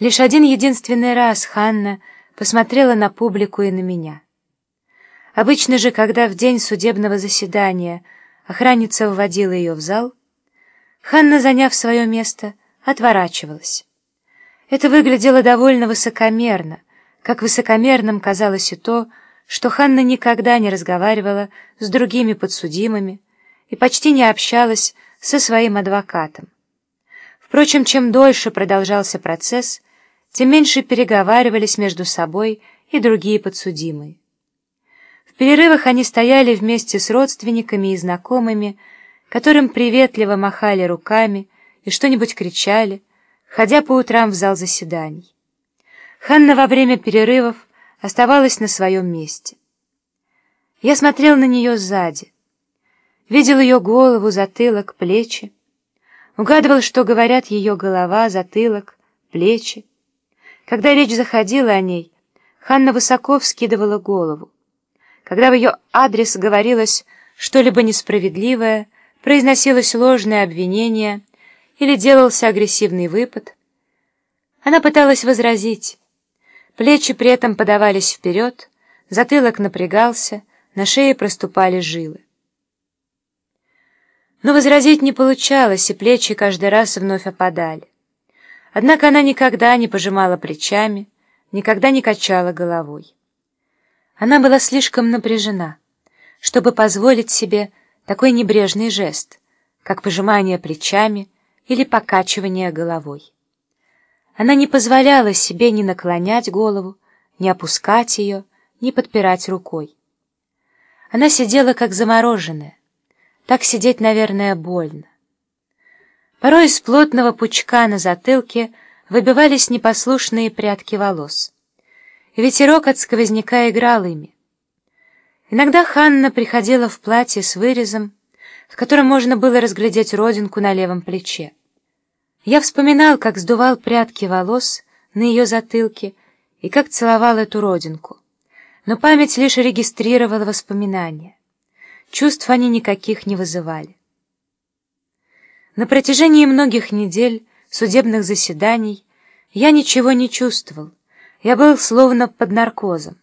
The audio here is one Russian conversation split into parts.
Лишь один единственный раз Ханна посмотрела на публику и на меня. Обычно же, когда в день судебного заседания охранница вводила ее в зал, Ханна, заняв свое место, отворачивалась. Это выглядело довольно высокомерно, как высокомерным казалось и то, что Ханна никогда не разговаривала с другими подсудимыми и почти не общалась со своим адвокатом. Впрочем, чем дольше продолжался процесс, тем меньше переговаривались между собой и другие подсудимые. В перерывах они стояли вместе с родственниками и знакомыми, которым приветливо махали руками и что-нибудь кричали, ходя по утрам в зал заседаний. Ханна во время перерывов оставалась на своем месте. Я смотрел на нее сзади, видел ее голову, затылок, плечи, угадывал, что говорят ее голова, затылок, плечи. Когда речь заходила о ней, Ханна высоко вскидывала голову. Когда в ее адрес говорилось что-либо несправедливое, произносилось ложное обвинение или делался агрессивный выпад, она пыталась возразить. Плечи при этом подавались вперед, затылок напрягался, на шее проступали жилы. Но возразить не получалось, и плечи каждый раз вновь опадали. Однако она никогда не пожимала плечами, никогда не качала головой. Она была слишком напряжена, чтобы позволить себе такой небрежный жест, как пожимание плечами или покачивание головой. Она не позволяла себе ни наклонять голову, ни опускать ее, ни подпирать рукой. Она сидела как замороженная, так сидеть, наверное, больно. Порой из плотного пучка на затылке выбивались непослушные прядки волос. Ветерок от сквозняка играл ими. Иногда Ханна приходила в платье с вырезом, в котором можно было разглядеть родинку на левом плече. Я вспоминал, как сдувал прядки волос на ее затылке и как целовал эту родинку, но память лишь регистрировала воспоминания. Чувств они никаких не вызывали. На протяжении многих недель судебных заседаний я ничего не чувствовал, я был словно под наркозом.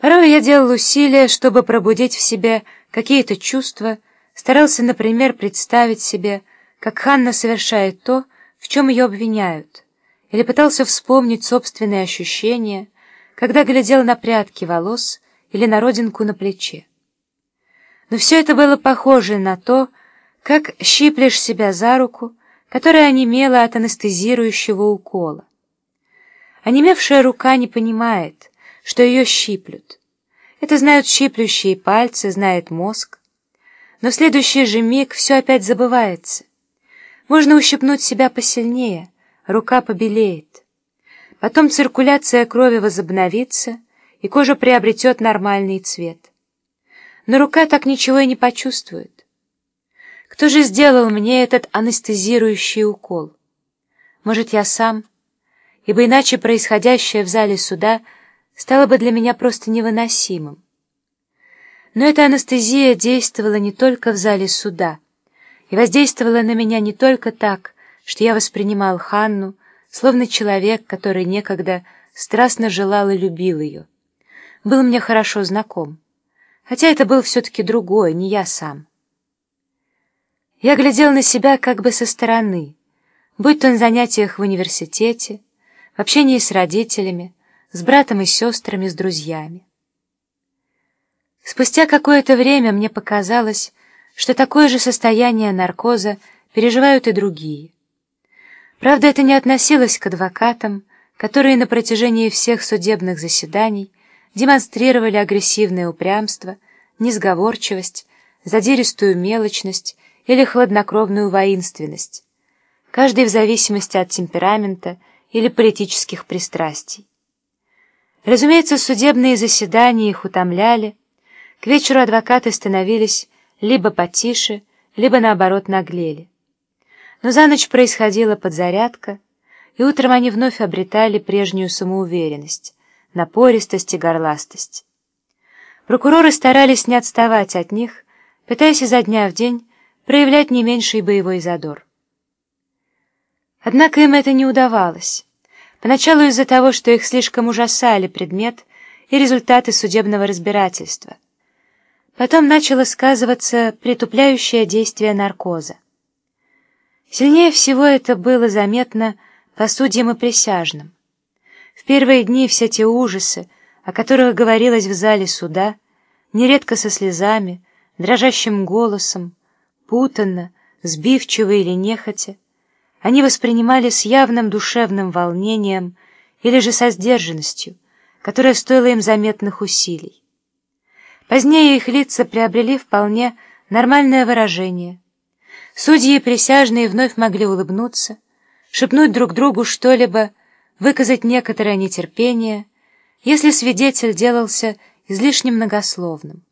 Порой я делал усилия, чтобы пробудить в себе какие-то чувства, старался, например, представить себе, как Ханна совершает то, в чем ее обвиняют, или пытался вспомнить собственные ощущения, когда глядел на прядки волос или на родинку на плече. Но все это было похоже на то, как щиплешь себя за руку, которая онемела от анестезирующего укола. Онемевшая рука не понимает, что ее щиплют. Это знают щиплющие пальцы, знает мозг. Но в следующий же миг все опять забывается. Можно ущипнуть себя посильнее, рука побелеет. Потом циркуляция крови возобновится, и кожа приобретет нормальный цвет но рука так ничего и не почувствует. Кто же сделал мне этот анестезирующий укол? Может, я сам? Ибо иначе происходящее в зале суда стало бы для меня просто невыносимым. Но эта анестезия действовала не только в зале суда, и воздействовала на меня не только так, что я воспринимал Ханну, словно человек, который некогда страстно желал и любил ее. Был мне хорошо знаком хотя это был все-таки другой, не я сам. Я глядел на себя как бы со стороны, будь то на занятиях в университете, в общении с родителями, с братом и сестрами, с друзьями. Спустя какое-то время мне показалось, что такое же состояние наркоза переживают и другие. Правда, это не относилось к адвокатам, которые на протяжении всех судебных заседаний демонстрировали агрессивное упрямство, несговорчивость, задиристую мелочность или хладнокровную воинственность, каждый в зависимости от темперамента или политических пристрастий. Разумеется, судебные заседания их утомляли, к вечеру адвокаты становились либо потише, либо, наоборот, наглели. Но за ночь происходила подзарядка, и утром они вновь обретали прежнюю самоуверенность, напористость и горластость. Прокуроры старались не отставать от них, пытаясь изо дня в день проявлять не меньший боевой задор. Однако им это не удавалось. Поначалу из-за того, что их слишком ужасали предмет и результаты судебного разбирательства. Потом начало сказываться притупляющее действие наркоза. Сильнее всего это было заметно по судьям и присяжным. В первые дни все те ужасы, о которых говорилось в зале суда, нередко со слезами, дрожащим голосом, путанно, сбивчиво или нехотя, они воспринимали с явным душевным волнением или же со сдержанностью, которая стоила им заметных усилий. Позднее их лица приобрели вполне нормальное выражение. Судьи и присяжные вновь могли улыбнуться, шепнуть друг другу что-либо, выказать некоторое нетерпение, если свидетель делался излишне многословным.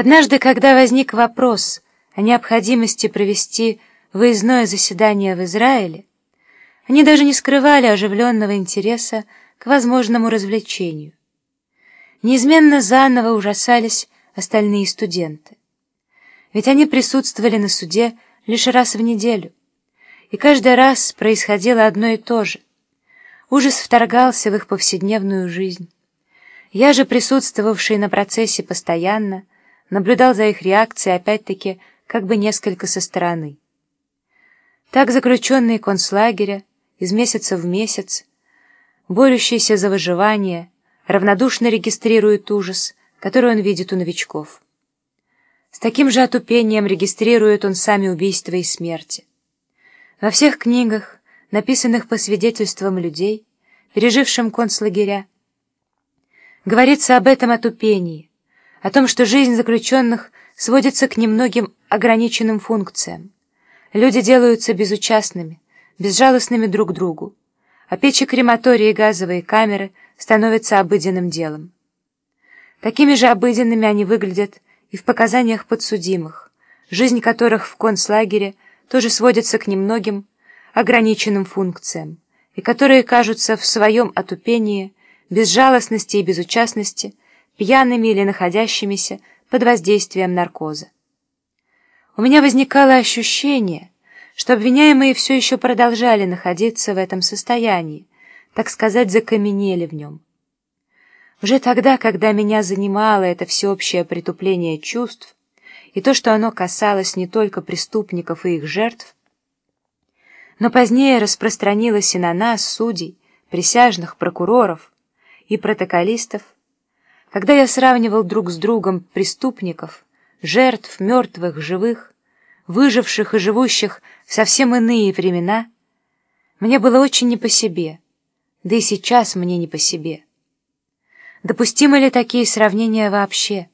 Однажды, когда возник вопрос о необходимости провести выездное заседание в Израиле, они даже не скрывали оживленного интереса к возможному развлечению. Неизменно заново ужасались остальные студенты. Ведь они присутствовали на суде лишь раз в неделю, и каждый раз происходило одно и то же. Ужас вторгался в их повседневную жизнь. Я же, присутствовавший на процессе постоянно, наблюдал за их реакцией опять-таки как бы несколько со стороны. Так заключенные концлагеря из месяца в месяц, борющиеся за выживание, равнодушно регистрируют ужас, который он видит у новичков. С таким же отупением регистрирует он сами убийства и смерти. Во всех книгах, написанных по свидетельствам людей, пережившим концлагеря, говорится об этом отупении, о том, что жизнь заключенных сводится к немногим ограниченным функциям. Люди делаются безучастными, безжалостными друг другу, а печи крематории и газовые камеры становятся обыденным делом. Такими же обыденными они выглядят и в показаниях подсудимых, жизнь которых в концлагере тоже сводится к немногим ограниченным функциям, и которые кажутся в своем отупении, безжалостности и безучастности пьяными или находящимися под воздействием наркоза. У меня возникало ощущение, что обвиняемые все еще продолжали находиться в этом состоянии, так сказать, закаменели в нем. Уже тогда, когда меня занимало это всеобщее притупление чувств, и то, что оно касалось не только преступников и их жертв, но позднее распространилось и на нас, судей, присяжных, прокуроров и протоколистов, когда я сравнивал друг с другом преступников, жертв, мертвых, живых, выживших и живущих в совсем иные времена, мне было очень не по себе, да и сейчас мне не по себе. Допустимы ли такие сравнения вообще?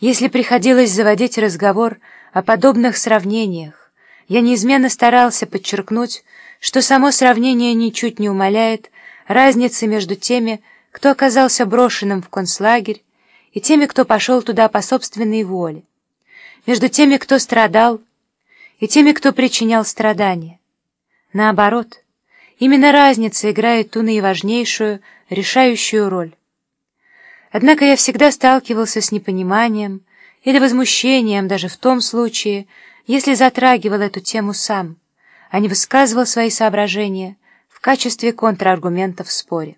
Если приходилось заводить разговор о подобных сравнениях, я неизменно старался подчеркнуть, что само сравнение ничуть не умаляет разницы между теми, кто оказался брошенным в концлагерь, и теми, кто пошел туда по собственной воле между теми, кто страдал, и теми, кто причинял страдания. Наоборот, именно разница играет ту наиважнейшую, решающую роль. Однако я всегда сталкивался с непониманием или возмущением даже в том случае, если затрагивал эту тему сам, а не высказывал свои соображения в качестве контраргумента в споре.